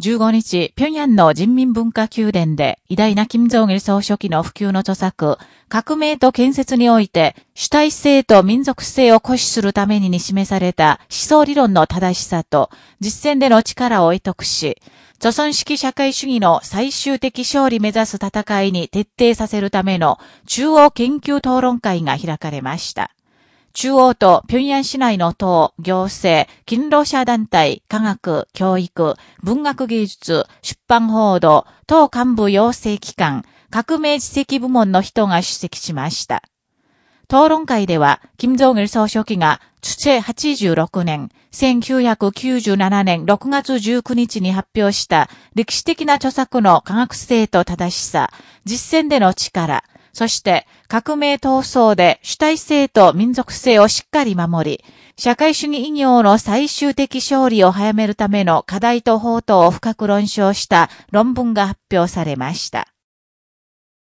15日、平壌の人民文化宮殿で偉大な金正義総書記の普及の著作、革命と建設において主体性と民族性を誇示するためにに示された思想理論の正しさと実践での力を得得し、著存式社会主義の最終的勝利目指す戦いに徹底させるための中央研究討論会が開かれました。中央と平壌市内の党、行政、勤労者団体、科学、教育、文学芸術、出版報道、党幹部養成機関、革命知識部門の人が出席しました。討論会では、金正義総書記が、主政86年、1997年6月19日に発表した歴史的な著作の科学性と正しさ、実践での力、そして革命闘争で主体性と民族性をしっかり守り、社会主義医業の最終的勝利を早めるための課題と法等を深く論証した論文が発表されました。